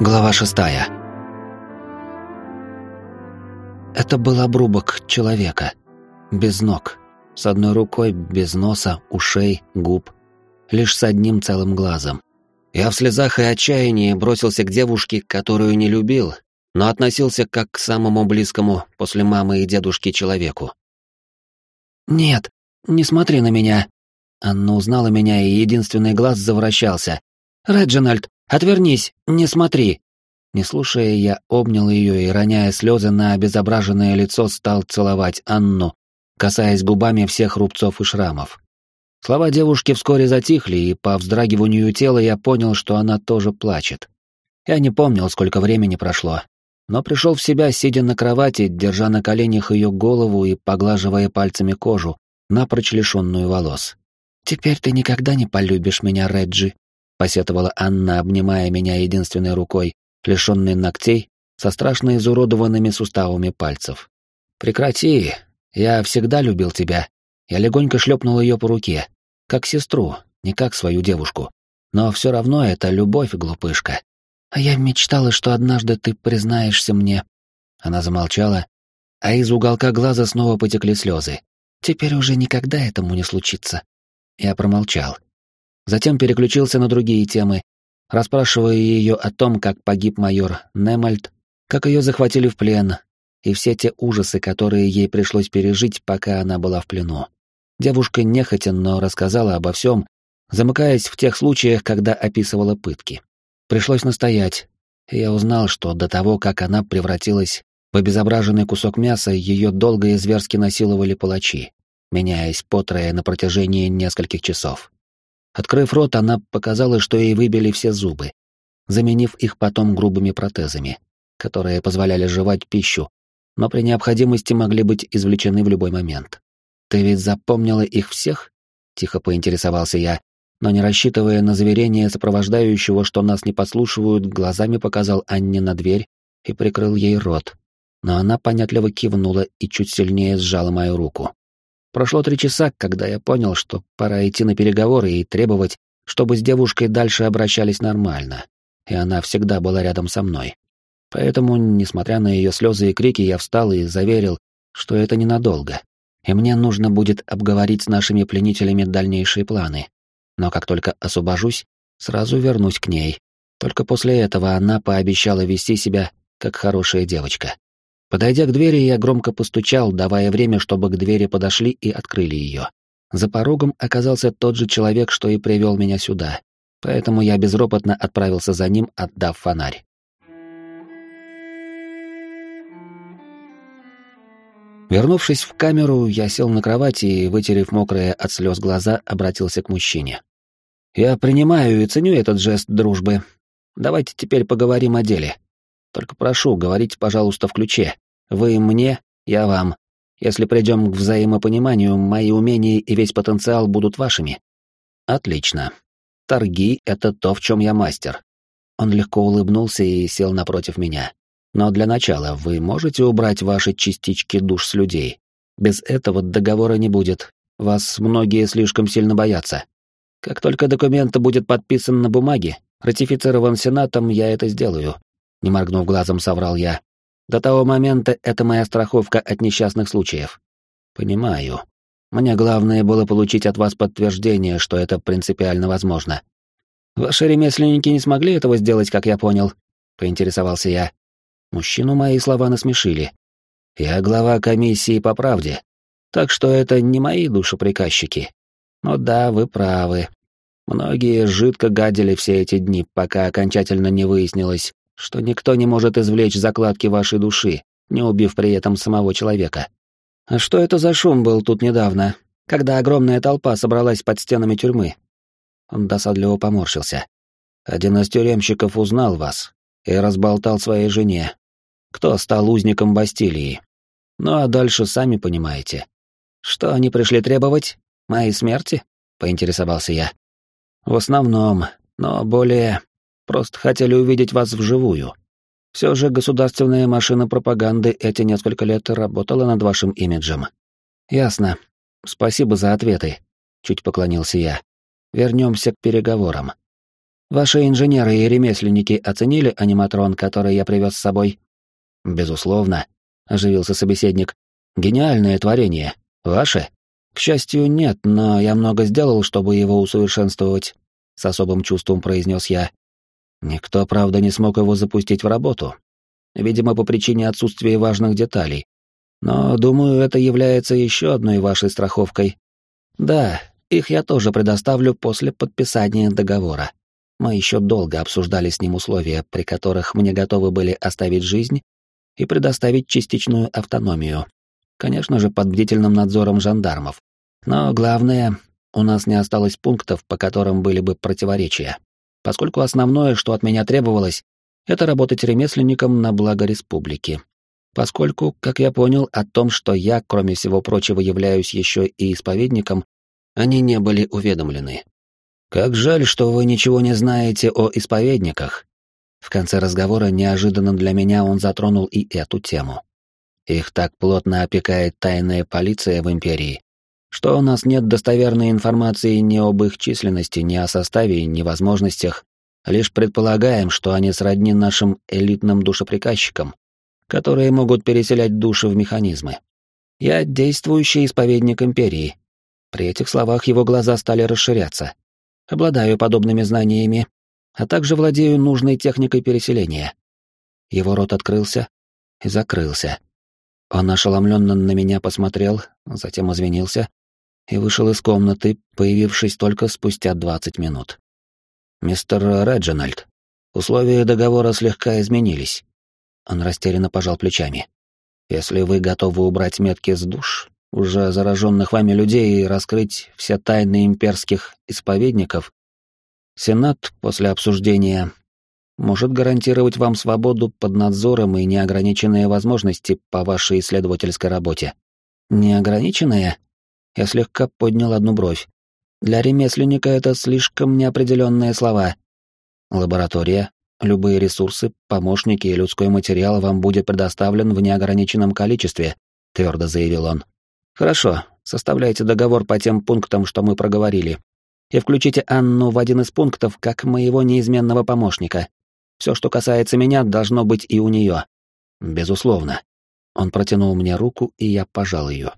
Глава шестая. Это был обрубок человека. Без ног. С одной рукой, без носа, ушей, губ. Лишь с одним целым глазом. Я в слезах и отчаянии бросился к девушке, которую не любил, но относился как к самому близкому после мамы и дедушки человеку. «Нет, не смотри на меня». Анна узнала меня, и единственный глаз завращался. «Реджинальд, отвернись, не смотри». Не слушая, я обнял ее и, роняя слезы на обезображенное лицо, стал целовать Анну, касаясь губами всех рубцов и шрамов. Слова девушки вскоре затихли, и по вздрагиванию тела я понял, что она тоже плачет. Я не помнил, сколько времени прошло, но пришел в себя, сидя на кровати, держа на коленях ее голову и поглаживая пальцами кожу, напрочь лишенную волос. «Теперь ты никогда не полюбишь меня, Реджи», — посетовала Анна, обнимая меня единственной рукой, лишенной ногтей, со страшно изуродованными суставами пальцев. «Прекрати, я всегда любил тебя». Я легонько шлепнул ее по руке, как сестру, не как свою девушку. Но все равно это любовь, глупышка. А я мечтала, что однажды ты признаешься мне. Она замолчала, а из уголка глаза снова потекли слезы. Теперь уже никогда этому не случится. Я промолчал. Затем переключился на другие темы, расспрашивая ее о том, как погиб майор Немальд, как ее захватили в плен, и все те ужасы, которые ей пришлось пережить, пока она была в плену. Девушка нехотя, но рассказала обо всем, замыкаясь в тех случаях, когда описывала пытки. Пришлось настоять, и я узнал, что до того, как она превратилась в обезображенный кусок мяса, ее долго и зверски насиловали палачи, меняясь потрое на протяжении нескольких часов. Открыв рот, она показала, что ей выбили все зубы, заменив их потом грубыми протезами, которые позволяли жевать пищу, но при необходимости могли быть извлечены в любой момент. «Ты ведь запомнила их всех?» — тихо поинтересовался я, но не рассчитывая на заверение сопровождающего, что нас не подслушивают, глазами показал Анне на дверь и прикрыл ей рот. Но она понятливо кивнула и чуть сильнее сжала мою руку. Прошло три часа, когда я понял, что пора идти на переговоры и требовать, чтобы с девушкой дальше обращались нормально, и она всегда была рядом со мной. Поэтому, несмотря на ее слезы и крики, я встал и заверил, что это ненадолго, и мне нужно будет обговорить с нашими пленителями дальнейшие планы но как только освобожусь, сразу вернусь к ней. Только после этого она пообещала вести себя как хорошая девочка. Подойдя к двери, я громко постучал, давая время, чтобы к двери подошли и открыли ее. За порогом оказался тот же человек, что и привел меня сюда, поэтому я безропотно отправился за ним, отдав фонарь. Вернувшись в камеру, я сел на кровати и, вытерев мокрые от слез глаза, обратился к мужчине. «Я принимаю и ценю этот жест дружбы. Давайте теперь поговорим о деле. Только прошу, говорите, пожалуйста, в ключе. Вы мне, я вам. Если придем к взаимопониманию, мои умения и весь потенциал будут вашими». «Отлично. Торги — это то, в чем я мастер». Он легко улыбнулся и сел напротив меня. Но для начала вы можете убрать ваши частички душ с людей. Без этого договора не будет. Вас многие слишком сильно боятся. Как только документ будет подписан на бумаге, ратифицирован Сенатом, я это сделаю. Не моргнув глазом, соврал я. До того момента это моя страховка от несчастных случаев. Понимаю. Мне главное было получить от вас подтверждение, что это принципиально возможно. Ваши ремесленники не смогли этого сделать, как я понял, поинтересовался я. Мужчину мои слова насмешили. Я глава комиссии по правде, так что это не мои душеприказчики. Но да, вы правы. Многие жидко гадили все эти дни, пока окончательно не выяснилось, что никто не может извлечь закладки вашей души, не убив при этом самого человека. А что это за шум был тут недавно, когда огромная толпа собралась под стенами тюрьмы? Он досадливо поморщился. Один из тюремщиков узнал вас и разболтал своей жене, кто стал узником Бастилии. Ну а дальше сами понимаете. Что они пришли требовать? Моей смерти? Поинтересовался я. В основном, но более... Просто хотели увидеть вас вживую. Все же государственная машина пропаганды эти несколько лет работала над вашим имиджем. Ясно. Спасибо за ответы. Чуть поклонился я. Вернемся к переговорам. Ваши инженеры и ремесленники оценили аниматрон, который я привез с собой? Безусловно, оживился собеседник. Гениальное творение. Ваше? К счастью, нет, но я много сделал, чтобы его усовершенствовать, с особым чувством произнес я. Никто, правда, не смог его запустить в работу. Видимо, по причине отсутствия важных деталей. Но, думаю, это является еще одной вашей страховкой. Да, их я тоже предоставлю после подписания договора. Мы еще долго обсуждали с ним условия, при которых мне готовы были оставить жизнь и предоставить частичную автономию. Конечно же, под бдительным надзором жандармов. Но главное, у нас не осталось пунктов, по которым были бы противоречия. Поскольку основное, что от меня требовалось, это работать ремесленником на благо республики. Поскольку, как я понял, о том, что я, кроме всего прочего, являюсь еще и исповедником, они не были уведомлены. Как жаль, что вы ничего не знаете о исповедниках. В конце разговора неожиданно для меня он затронул и эту тему. Их так плотно опекает тайная полиция в империи, что у нас нет достоверной информации ни об их численности, ни о составе, ни возможностях. Лишь предполагаем, что они сродни нашим элитным душеприказчикам, которые могут переселять души в механизмы. Я действующий исповедник империи. При этих словах его глаза стали расширяться. Обладаю подобными знаниями, а также владею нужной техникой переселения. Его рот открылся и закрылся. Он ошеломленно на меня посмотрел, затем извинился и вышел из комнаты, появившись только спустя двадцать минут. «Мистер Реджинальд, условия договора слегка изменились». Он растерянно пожал плечами. «Если вы готовы убрать метки с душ, уже зараженных вами людей и раскрыть все тайны имперских исповедников, Сенат после обсуждения может гарантировать вам свободу под надзором и неограниченные возможности по вашей исследовательской работе. Неограниченные? Я слегка поднял одну бровь. Для ремесленника это слишком неопределенные слова. Лаборатория, любые ресурсы, помощники и людской материал вам будет предоставлен в неограниченном количестве, твердо заявил он. Хорошо, составляйте договор по тем пунктам, что мы проговорили. И включите Анну в один из пунктов как моего неизменного помощника. Все, что касается меня, должно быть и у нее. Безусловно. Он протянул мне руку, и я пожал ее.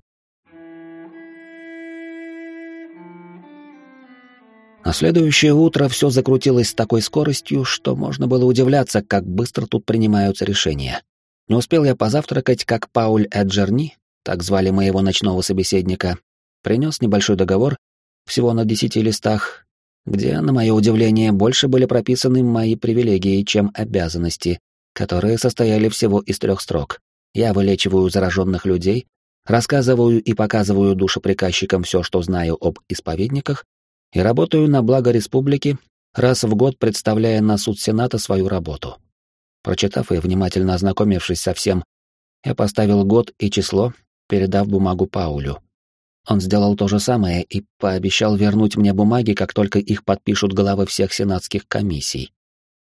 На следующее утро все закрутилось с такой скоростью, что можно было удивляться, как быстро тут принимаются решения. Не успел я позавтракать, как Пауль Эджерни, так звали моего ночного собеседника, принес небольшой договор, всего на десяти листах, где, на мое удивление, больше были прописаны мои привилегии, чем обязанности, которые состояли всего из трех строк. Я вылечиваю зараженных людей, рассказываю и показываю душеприказчикам все, что знаю об исповедниках, и работаю на благо республики, раз в год представляя на суд Сената свою работу. Прочитав и внимательно ознакомившись со всем, я поставил год и число, передав бумагу Паулю. Он сделал то же самое и пообещал вернуть мне бумаги, как только их подпишут главы всех сенатских комиссий.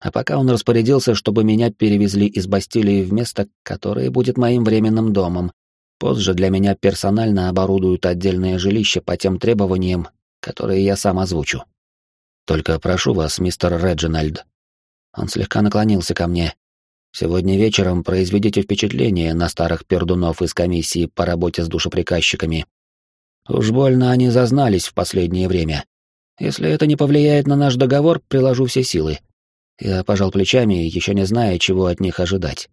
А пока он распорядился, чтобы меня перевезли из Бастилии в место, которое будет моим временным домом. Позже для меня персонально оборудуют отдельное жилище по тем требованиям, которые я сам озвучу. Только прошу вас, мистер Реджинальд. Он слегка наклонился ко мне. Сегодня вечером произведите впечатление на старых пердунов из комиссии по работе с душеприказчиками. Уж больно они зазнались в последнее время. Если это не повлияет на наш договор, приложу все силы. Я пожал плечами, еще не зная, чего от них ожидать.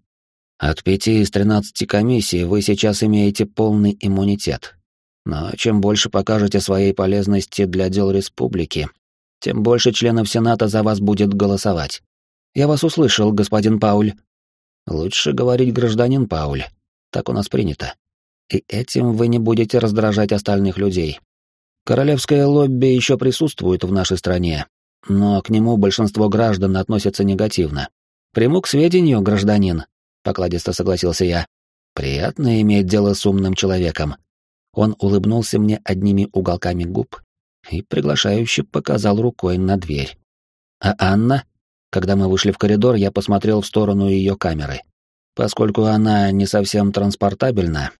От пяти из тринадцати комиссий вы сейчас имеете полный иммунитет. Но чем больше покажете своей полезности для дел республики, тем больше членов Сената за вас будет голосовать. Я вас услышал, господин Пауль. Лучше говорить гражданин Пауль. Так у нас принято. И этим вы не будете раздражать остальных людей. Королевское лобби еще присутствует в нашей стране, но к нему большинство граждан относятся негативно. Приму к сведению, гражданин, покладисто согласился я. Приятно иметь дело с умным человеком. Он улыбнулся мне одними уголками губ и приглашающе показал рукой на дверь. А Анна? Когда мы вышли в коридор, я посмотрел в сторону ее камеры. Поскольку она не совсем транспортабельна,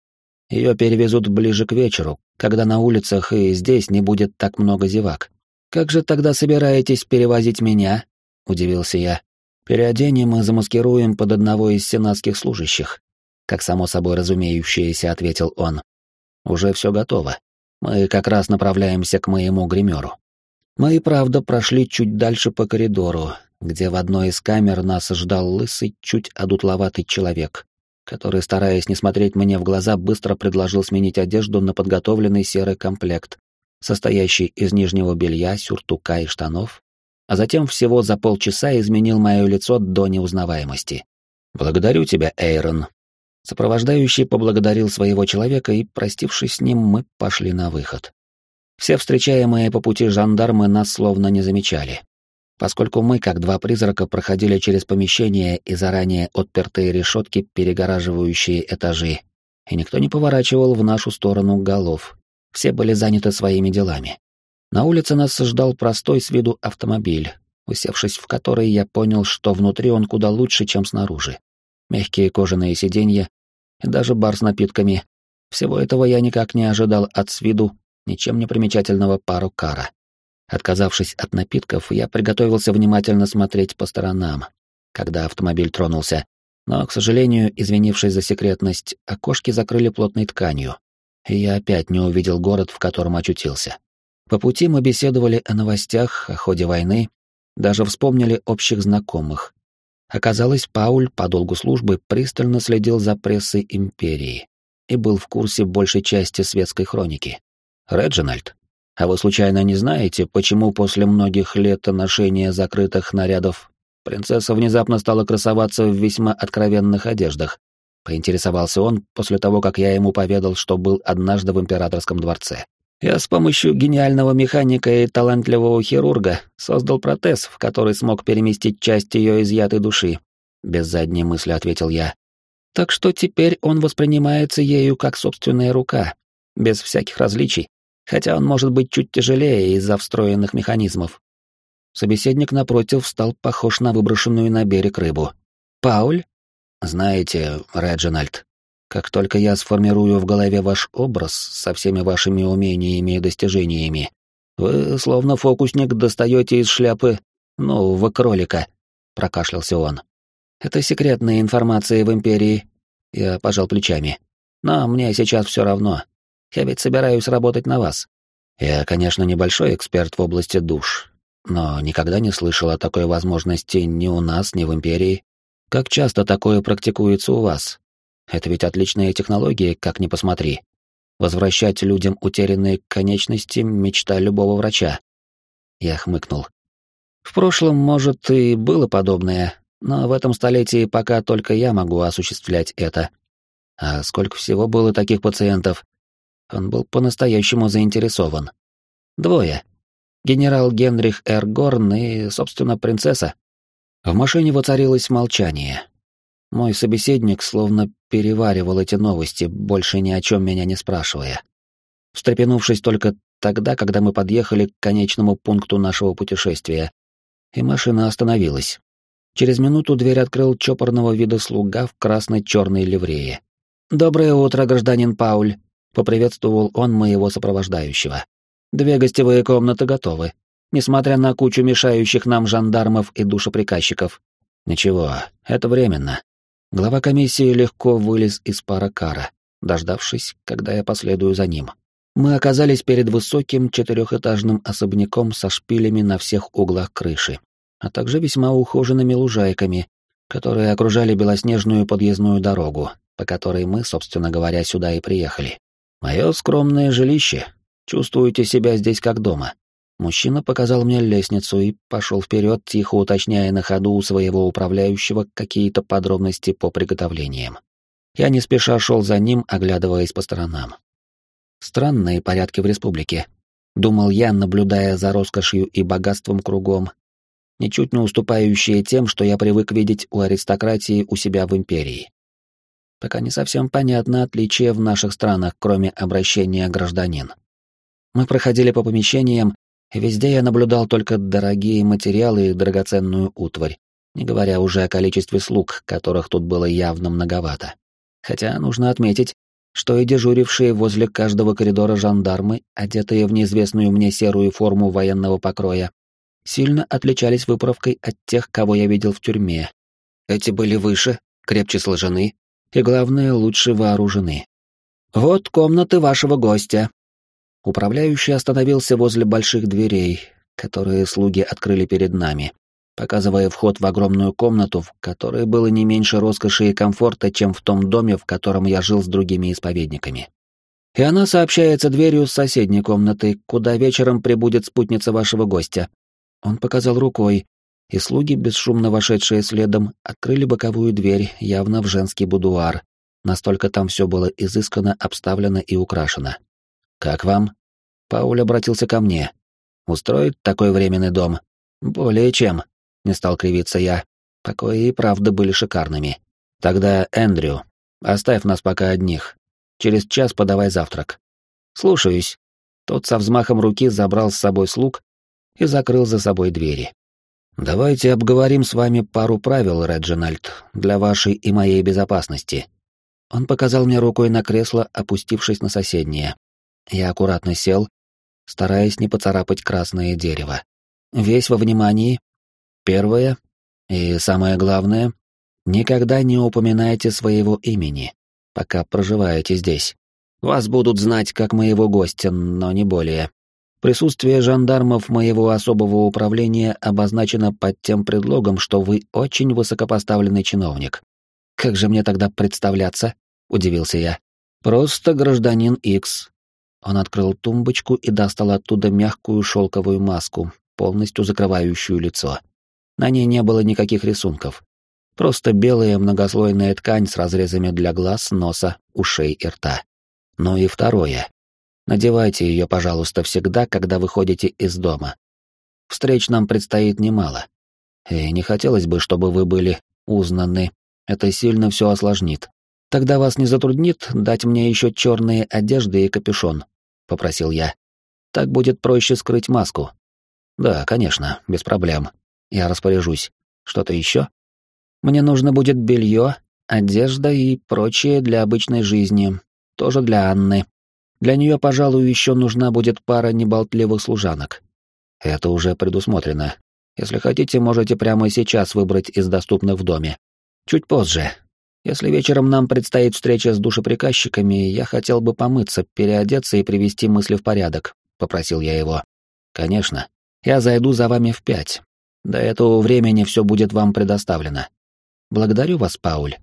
ее перевезут ближе к вечеру, когда на улицах и здесь не будет так много зевак. Как же тогда собираетесь перевозить меня? — удивился я. «Переоденем и замаскируем под одного из сенатских служащих», — как само собой разумеющееся ответил он. «Уже все готово. Мы как раз направляемся к моему гримеру». Мы и правда прошли чуть дальше по коридору, где в одной из камер нас ждал лысый, чуть одутловатый человек, который, стараясь не смотреть мне в глаза, быстро предложил сменить одежду на подготовленный серый комплект, состоящий из нижнего белья, сюртука и штанов, а затем всего за полчаса изменил мое лицо до неузнаваемости. «Благодарю тебя, Эйрон». Сопровождающий поблагодарил своего человека, и, простившись с ним, мы пошли на выход. Все встречаемые по пути жандармы нас словно не замечали поскольку мы, как два призрака, проходили через помещение и заранее отпертые решетки, перегораживающие этажи, и никто не поворачивал в нашу сторону голов. Все были заняты своими делами. На улице нас ждал простой с виду автомобиль, усевшись в который, я понял, что внутри он куда лучше, чем снаружи. Мягкие кожаные сиденья и даже бар с напитками. Всего этого я никак не ожидал от с виду ничем не примечательного пару кара. Отказавшись от напитков, я приготовился внимательно смотреть по сторонам, когда автомобиль тронулся, но, к сожалению, извинившись за секретность, окошки закрыли плотной тканью, и я опять не увидел город, в котором очутился. По пути мы беседовали о новостях, о ходе войны, даже вспомнили общих знакомых. Оказалось, Пауль по долгу службы пристально следил за прессой империи и был в курсе большей части светской хроники. Реджинальд, а вы случайно не знаете, почему после многих лет ношения закрытых нарядов принцесса внезапно стала красоваться в весьма откровенных одеждах? Поинтересовался он после того, как я ему поведал, что был однажды в императорском дворце. Я с помощью гениального механика и талантливого хирурга создал протез, в который смог переместить часть ее изъятой души. Без задней мысли ответил я. Так что теперь он воспринимается ею как собственная рука, без всяких различий хотя он может быть чуть тяжелее из-за встроенных механизмов. Собеседник напротив стал похож на выброшенную на берег рыбу. «Пауль?» «Знаете, Реджинальд, как только я сформирую в голове ваш образ со всеми вашими умениями и достижениями, вы, словно фокусник, достаете из шляпы нового кролика», — прокашлялся он. «Это секретная информация в Империи», — я пожал плечами. «Но мне сейчас все равно. Я ведь собираюсь работать на вас. Я, конечно, небольшой эксперт в области душ, но никогда не слышал о такой возможности ни у нас, ни в Империи. Как часто такое практикуется у вас? Это ведь отличная технология, как ни посмотри. Возвращать людям утерянные конечности — мечта любого врача. Я хмыкнул. В прошлом, может, и было подобное, но в этом столетии пока только я могу осуществлять это. А сколько всего было таких пациентов? Он был по-настоящему заинтересован. Двое. Генерал Генрих Р. Горн и, собственно, принцесса. В машине воцарилось молчание. Мой собеседник словно переваривал эти новости, больше ни о чем меня не спрашивая. Встрепенувшись только тогда, когда мы подъехали к конечному пункту нашего путешествия, и машина остановилась. Через минуту дверь открыл чопорного вида слуга в красно-черной ливрее. «Доброе утро, гражданин Пауль», Поприветствовал он моего сопровождающего. Две гостевые комнаты готовы, несмотря на кучу мешающих нам жандармов и душеприказчиков. Ничего, это временно. Глава комиссии легко вылез из пара кара, дождавшись, когда я последую за ним. Мы оказались перед высоким четырехэтажным особняком со шпилями на всех углах крыши, а также весьма ухоженными лужайками, которые окружали белоснежную подъездную дорогу, по которой мы, собственно говоря, сюда и приехали. Мое скромное жилище. Чувствуете себя здесь как дома. Мужчина показал мне лестницу и пошел вперед, тихо уточняя на ходу у своего управляющего какие-то подробности по приготовлениям. Я не спеша шел за ним, оглядываясь по сторонам. Странные порядки в республике. Думал я, наблюдая за роскошью и богатством кругом, ничуть не уступающие тем, что я привык видеть у аристократии у себя в империи. Пока не совсем понятно отличие в наших странах, кроме обращения гражданин. Мы проходили по помещениям, везде я наблюдал только дорогие материалы и драгоценную утварь, не говоря уже о количестве слуг, которых тут было явно многовато. Хотя нужно отметить, что и дежурившие возле каждого коридора жандармы, одетые в неизвестную мне серую форму военного покроя, сильно отличались выправкой от тех, кого я видел в тюрьме. Эти были выше, крепче сложены и, главное, лучше вооружены. «Вот комнаты вашего гостя». Управляющий остановился возле больших дверей, которые слуги открыли перед нами, показывая вход в огромную комнату, в которой было не меньше роскоши и комфорта, чем в том доме, в котором я жил с другими исповедниками. И она сообщается дверью с соседней комнаты, куда вечером прибудет спутница вашего гостя. Он показал рукой, и слуги, бесшумно вошедшие следом, открыли боковую дверь явно в женский будуар. Настолько там все было изысканно, обставлено и украшено. «Как вам?» Пауль обратился ко мне. «Устроить такой временный дом?» «Более чем», — не стал кривиться я. Покои и правда были шикарными. «Тогда, Эндрю, оставь нас пока одних. Через час подавай завтрак». «Слушаюсь». Тот со взмахом руки забрал с собой слуг и закрыл за собой двери. «Давайте обговорим с вами пару правил, Реджинальд, для вашей и моей безопасности». Он показал мне рукой на кресло, опустившись на соседнее. Я аккуратно сел, стараясь не поцарапать красное дерево. Весь во внимании. Первое, и самое главное, никогда не упоминайте своего имени, пока проживаете здесь. Вас будут знать как моего гостя, но не более. Присутствие жандармов моего особого управления обозначено под тем предлогом, что вы очень высокопоставленный чиновник. Как же мне тогда представляться? удивился я. Просто гражданин X. Он открыл тумбочку и достал оттуда мягкую шелковую маску, полностью закрывающую лицо. На ней не было никаких рисунков. Просто белая многослойная ткань с разрезами для глаз, носа, ушей и рта. Ну и второе. Надевайте ее, пожалуйста, всегда, когда выходите из дома. Встреч нам предстоит немало. И не хотелось бы, чтобы вы были узнаны. Это сильно все осложнит. Тогда вас не затруднит дать мне еще черные одежды и капюшон, попросил я. Так будет проще скрыть маску. Да, конечно, без проблем. Я распоряжусь. Что-то еще? Мне нужно будет белье, одежда и прочее для обычной жизни. Тоже для Анны. Для нее, пожалуй, еще нужна будет пара неболтливых служанок. Это уже предусмотрено. Если хотите, можете прямо сейчас выбрать из доступных в доме. Чуть позже. Если вечером нам предстоит встреча с душеприказчиками, я хотел бы помыться, переодеться и привести мысли в порядок, попросил я его. Конечно. Я зайду за вами в пять. До этого времени все будет вам предоставлено. Благодарю вас, Пауль.